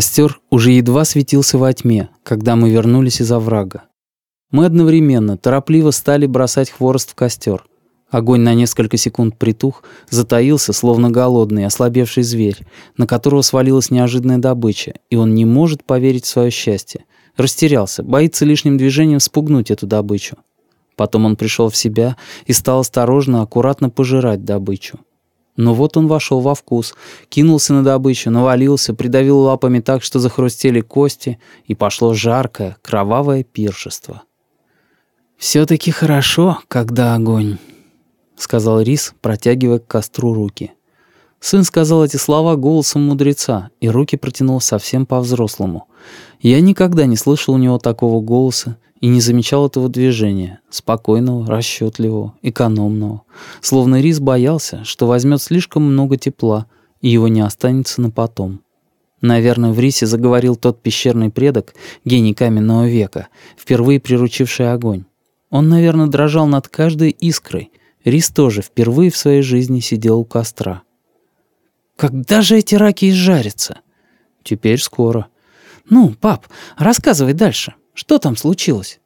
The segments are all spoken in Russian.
Костер уже едва светился во тьме, когда мы вернулись из оврага. Мы одновременно, торопливо стали бросать хворост в костер. Огонь на несколько секунд притух, затаился, словно голодный, ослабевший зверь, на которого свалилась неожиданная добыча, и он не может поверить в свое счастье. Растерялся, боится лишним движением спугнуть эту добычу. Потом он пришел в себя и стал осторожно, аккуратно пожирать добычу. Но вот он вошел во вкус, кинулся на добычу, навалился, придавил лапами так, что захрустели кости, и пошло жаркое, кровавое пиршество. «Все-таки хорошо, когда огонь», — сказал Рис, протягивая к костру руки. Сын сказал эти слова голосом мудреца, и руки протянул совсем по-взрослому. Я никогда не слышал у него такого голоса и не замечал этого движения, спокойного, расчетливого, экономного. Словно Рис боялся, что возьмет слишком много тепла, и его не останется на потом. Наверное, в Рисе заговорил тот пещерный предок, гений каменного века, впервые приручивший огонь. Он, наверное, дрожал над каждой искрой. Рис тоже впервые в своей жизни сидел у костра. «Когда же эти раки изжарятся?» «Теперь скоро». «Ну, пап, рассказывай дальше». Что там случилось?»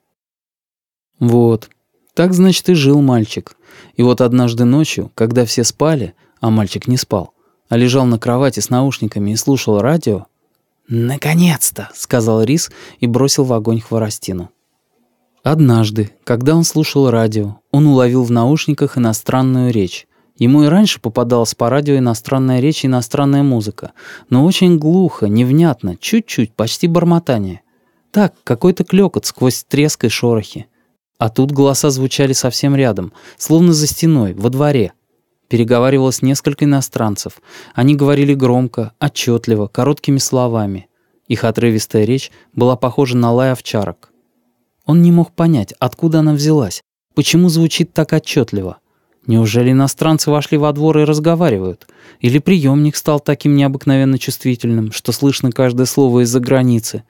Вот. Так, значит, и жил мальчик. И вот однажды ночью, когда все спали, а мальчик не спал, а лежал на кровати с наушниками и слушал радио, «Наконец-то!» — сказал Рис и бросил в огонь хворостину. Однажды, когда он слушал радио, он уловил в наушниках иностранную речь. Ему и раньше попадалась по радио иностранная речь и иностранная музыка, но очень глухо, невнятно, чуть-чуть, почти бормотание. Так, какой-то клёкот сквозь треск и шорохи. А тут голоса звучали совсем рядом, словно за стеной, во дворе. Переговаривалось несколько иностранцев. Они говорили громко, отчетливо, короткими словами. Их отрывистая речь была похожа на лай овчарок. Он не мог понять, откуда она взялась, почему звучит так отчетливо. Неужели иностранцы вошли во двор и разговаривают? Или приемник стал таким необыкновенно чувствительным, что слышно каждое слово из-за границы?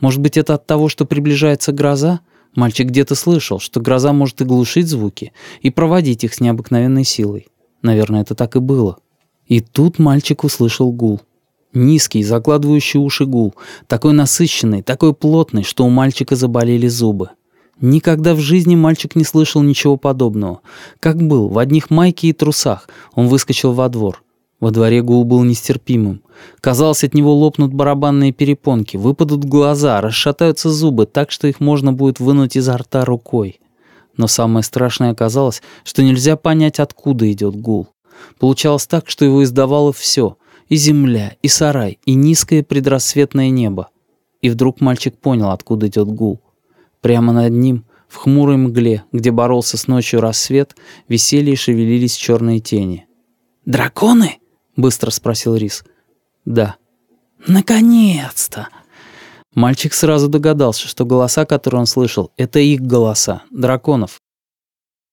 Может быть, это от того, что приближается гроза? Мальчик где-то слышал, что гроза может и глушить звуки, и проводить их с необыкновенной силой. Наверное, это так и было. И тут мальчик услышал гул. Низкий, закладывающий уши гул, такой насыщенный, такой плотный, что у мальчика заболели зубы. Никогда в жизни мальчик не слышал ничего подобного. Как был, в одних майке и трусах, он выскочил во двор. Во дворе гул был нестерпимым. Казалось, от него лопнут барабанные перепонки, выпадут глаза, расшатаются зубы так, что их можно будет вынуть изо рта рукой. Но самое страшное оказалось, что нельзя понять, откуда идет гул. Получалось так, что его издавало все — и земля, и сарай, и низкое предрассветное небо. И вдруг мальчик понял, откуда идет гул. Прямо над ним, в хмурой мгле, где боролся с ночью рассвет, висели и шевелились черные тени. «Драконы?» — быстро спросил Рис. «Да». «Наконец-то!» Мальчик сразу догадался, что голоса, которые он слышал, это их голоса, драконов.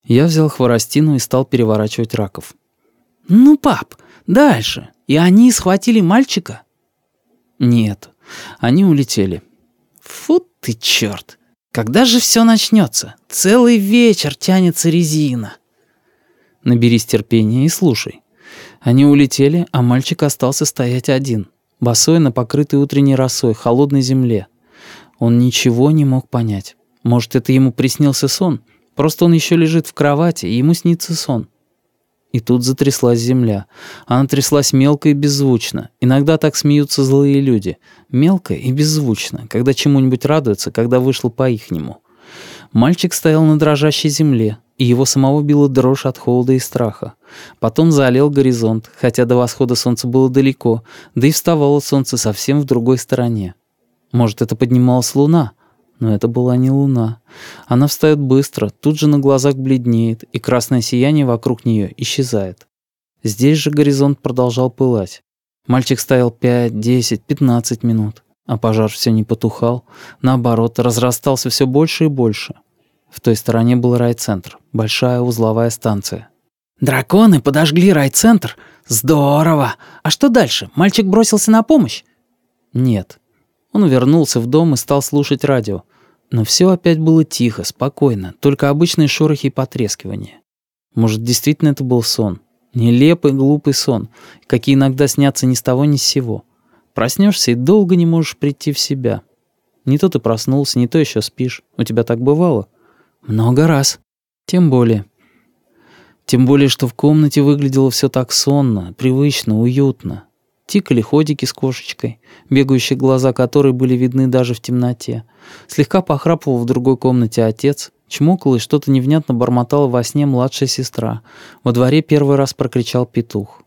Я взял хворостину и стал переворачивать раков. «Ну, пап, дальше. И они схватили мальчика?» «Нет, они улетели». «Фу ты, черт! Когда же все начнется? Целый вечер тянется резина. Наберись терпения и слушай. Они улетели, а мальчик остался стоять один, босой на покрытой утренней росой, холодной земле. Он ничего не мог понять. Может, это ему приснился сон? Просто он еще лежит в кровати, и ему снится сон. И тут затряслась земля. Она тряслась мелко и беззвучно. Иногда так смеются злые люди. Мелко и беззвучно, когда чему-нибудь радуются, когда вышло по-ихнему. Мальчик стоял на дрожащей земле, и его самого била дрожь от холода и страха. Потом заолел горизонт, хотя до восхода солнца было далеко, да и вставало солнце совсем в другой стороне. Может, это поднималась луна? Но это была не луна. Она встает быстро, тут же на глазах бледнеет, и красное сияние вокруг нее исчезает. Здесь же горизонт продолжал пылать. Мальчик стоял пять, десять, пятнадцать минут, а пожар все не потухал. Наоборот, разрастался все больше и больше. В той стороне был райцентр, большая узловая станция. «Драконы подожгли райцентр? Здорово! А что дальше? Мальчик бросился на помощь?» «Нет, он вернулся в дом и стал слушать радио. Но все опять было тихо, спокойно, только обычные шорохи и потрескивания. Может, действительно это был сон? Нелепый, глупый сон, какие иногда снятся ни с того ни с сего. Проснешься и долго не можешь прийти в себя. Не то ты проснулся, не то еще спишь. У тебя так бывало? Много раз. Тем более. Тем более, что в комнате выглядело все так сонно, привычно, уютно. Тикали ходики с кошечкой, бегающие глаза которой были видны даже в темноте. Слегка похрапывал в другой комнате отец, чмокал и что-то невнятно бормотала во сне младшая сестра. Во дворе первый раз прокричал петух.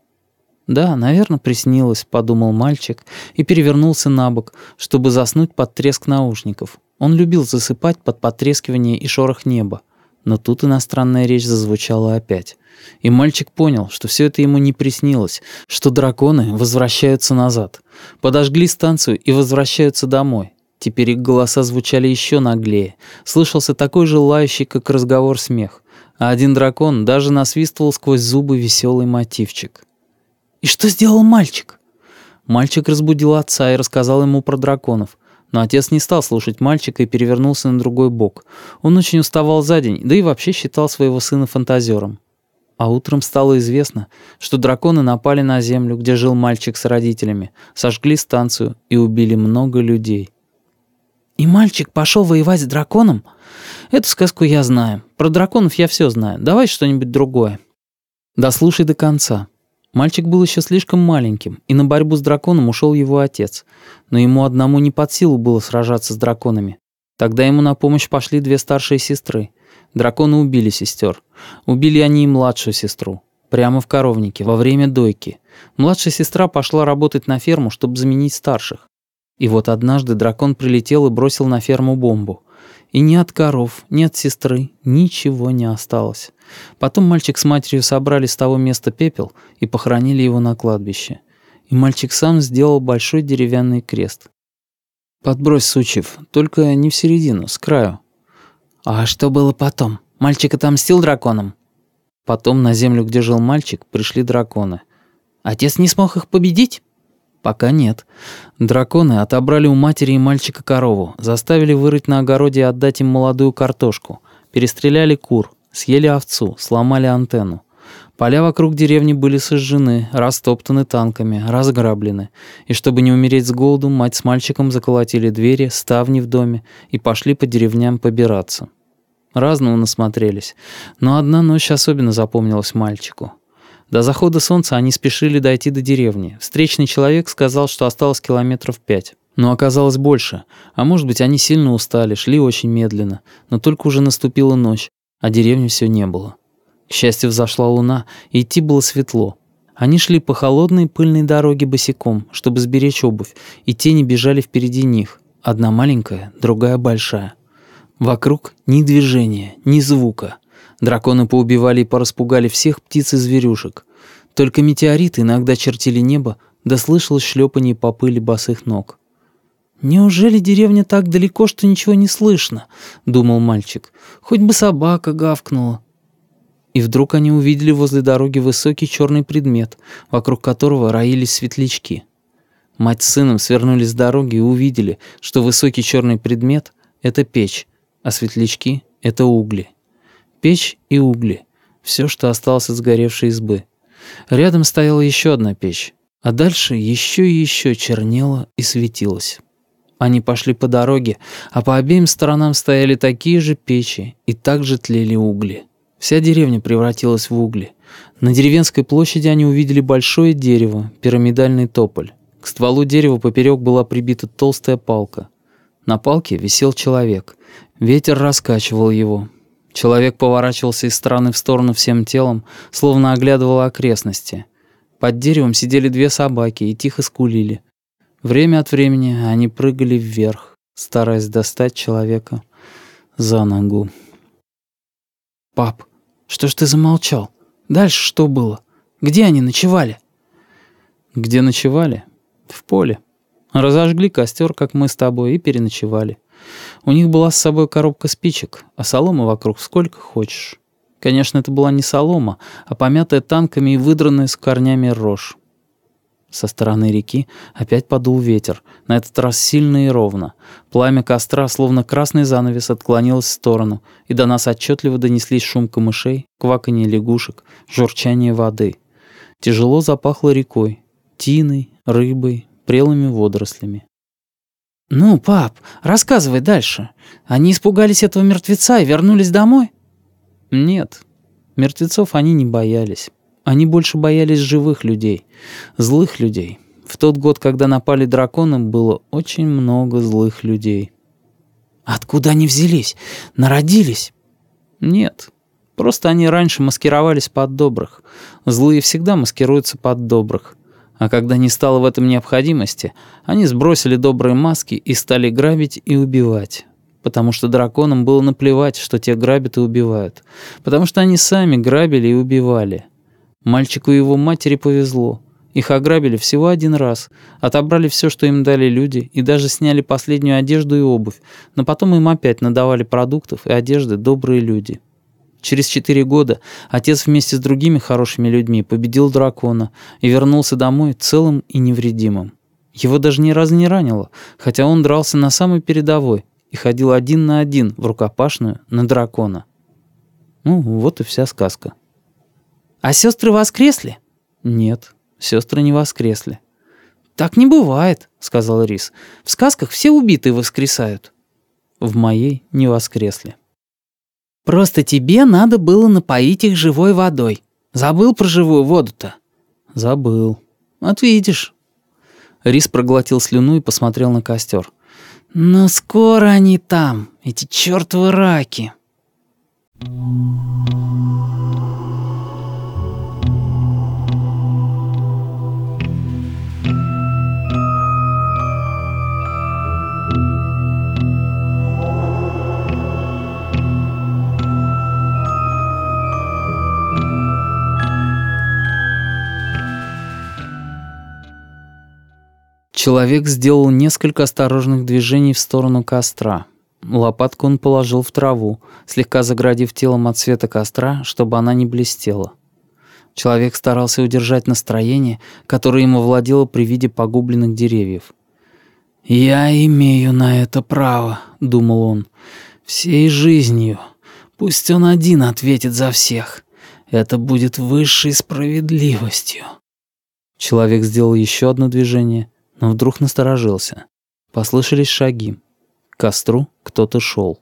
«Да, наверное, приснилось», — подумал мальчик и перевернулся на бок, чтобы заснуть под треск наушников. Он любил засыпать под потрескивание и шорох неба. Но тут иностранная речь зазвучала опять. И мальчик понял, что все это ему не приснилось, что драконы возвращаются назад. Подожгли станцию и возвращаются домой. Теперь их голоса звучали еще наглее. Слышался такой же лающий, как разговор смех. А один дракон даже насвистывал сквозь зубы веселый мотивчик. «И что сделал мальчик?» Мальчик разбудил отца и рассказал ему про драконов. Но отец не стал слушать мальчика и перевернулся на другой бок. Он очень уставал за день, да и вообще считал своего сына фантазером. А утром стало известно, что драконы напали на землю, где жил мальчик с родителями, сожгли станцию и убили много людей. «И мальчик пошел воевать с драконом? Эту сказку я знаю. Про драконов я все знаю. Давай что-нибудь другое». «Дослушай до конца. Мальчик был еще слишком маленьким, и на борьбу с драконом ушел его отец. Но ему одному не под силу было сражаться с драконами. Тогда ему на помощь пошли две старшие сестры. Драконы убили сестер. Убили они и младшую сестру. Прямо в коровнике, во время дойки. Младшая сестра пошла работать на ферму, чтобы заменить старших. И вот однажды дракон прилетел и бросил на ферму бомбу. И ни от коров, ни от сестры ничего не осталось. Потом мальчик с матерью собрали с того места пепел и похоронили его на кладбище. И мальчик сам сделал большой деревянный крест. «Подбрось сучьев, только не в середину, с краю». «А что было потом? Мальчик отомстил драконам?» Потом на землю, где жил мальчик, пришли драконы. «Отец не смог их победить?» Пока нет. Драконы отобрали у матери и мальчика корову, заставили вырыть на огороде и отдать им молодую картошку, перестреляли кур, съели овцу, сломали антенну. Поля вокруг деревни были сожжены, растоптаны танками, разграблены. И чтобы не умереть с голоду, мать с мальчиком заколотили двери, ставни в доме и пошли по деревням побираться. Разного насмотрелись, но одна ночь особенно запомнилась мальчику. До захода солнца они спешили дойти до деревни. Встречный человек сказал, что осталось километров пять. Но оказалось больше. А может быть, они сильно устали, шли очень медленно. Но только уже наступила ночь, а деревни все не было. К счастью, взошла луна, и идти было светло. Они шли по холодной пыльной дороге босиком, чтобы сберечь обувь, и тени бежали впереди них. Одна маленькая, другая большая. Вокруг ни движения, ни звука. Драконы поубивали и пораспугали всех птиц и зверюшек. Только метеориты иногда чертили небо, да слышалось шлепанье по пыли босых ног. «Неужели деревня так далеко, что ничего не слышно?» — думал мальчик. «Хоть бы собака гавкнула». И вдруг они увидели возле дороги высокий черный предмет, вокруг которого роились светлячки. Мать с сыном свернули с дороги и увидели, что высокий черный предмет — это печь, а светлячки — это угли. Печь и угли. Все, что осталось от сгоревшей избы. Рядом стояла еще одна печь, а дальше еще и еще чернело и светилось. Они пошли по дороге, а по обеим сторонам стояли такие же печи и также тлели угли. Вся деревня превратилась в угли. На деревенской площади они увидели большое дерево, пирамидальный тополь. К стволу дерева поперек была прибита толстая палка. На палке висел человек. Ветер раскачивал его. Человек поворачивался из стороны в сторону всем телом, словно оглядывал окрестности. Под деревом сидели две собаки и тихо скулили. Время от времени они прыгали вверх, стараясь достать человека за ногу. «Пап, что ж ты замолчал? Дальше что было? Где они ночевали?» «Где ночевали? В поле. Разожгли костер, как мы с тобой, и переночевали. У них была с собой коробка спичек, а соломы вокруг сколько хочешь. Конечно, это была не солома, а помятая танками и выдранная с корнями рожь. Со стороны реки опять подул ветер, на этот раз сильно и ровно. Пламя костра, словно красный занавес, отклонилось в сторону, и до нас отчетливо донеслись шум камышей, кваканье лягушек, журчание воды. Тяжело запахло рекой, тиной, рыбой, прелыми водорослями. «Ну, пап, рассказывай дальше. Они испугались этого мертвеца и вернулись домой?» «Нет, мертвецов они не боялись. Они больше боялись живых людей, злых людей. В тот год, когда напали драконы, было очень много злых людей». «Откуда они взялись? Народились?» «Нет, просто они раньше маскировались под добрых. Злые всегда маскируются под добрых». А когда не стало в этом необходимости, они сбросили добрые маски и стали грабить и убивать. Потому что драконам было наплевать, что те грабят и убивают. Потому что они сами грабили и убивали. Мальчику и его матери повезло. Их ограбили всего один раз, отобрали все, что им дали люди, и даже сняли последнюю одежду и обувь, но потом им опять надавали продуктов и одежды добрые люди. Через четыре года отец вместе с другими хорошими людьми победил дракона и вернулся домой целым и невредимым. Его даже ни разу не ранило, хотя он дрался на самой передовой и ходил один на один в рукопашную на дракона. Ну, вот и вся сказка. «А сестры воскресли?» «Нет, сестры не воскресли». «Так не бывает», — сказал Рис. «В сказках все убитые воскресают». «В моей не воскресли». Просто тебе надо было напоить их живой водой. Забыл про живую воду-то?» «Забыл. Вот видишь». Рис проглотил слюну и посмотрел на костер. «Но скоро они там, эти чертовы раки». Человек сделал несколько осторожных движений в сторону костра. Лопатку он положил в траву, слегка заградив телом от света костра, чтобы она не блестела. Человек старался удержать настроение, которое ему владело при виде погубленных деревьев. «Я имею на это право», — думал он, — «всей жизнью. Пусть он один ответит за всех. Это будет высшей справедливостью». Человек сделал еще одно движение — но вдруг насторожился. Послышались шаги. К костру кто-то шел.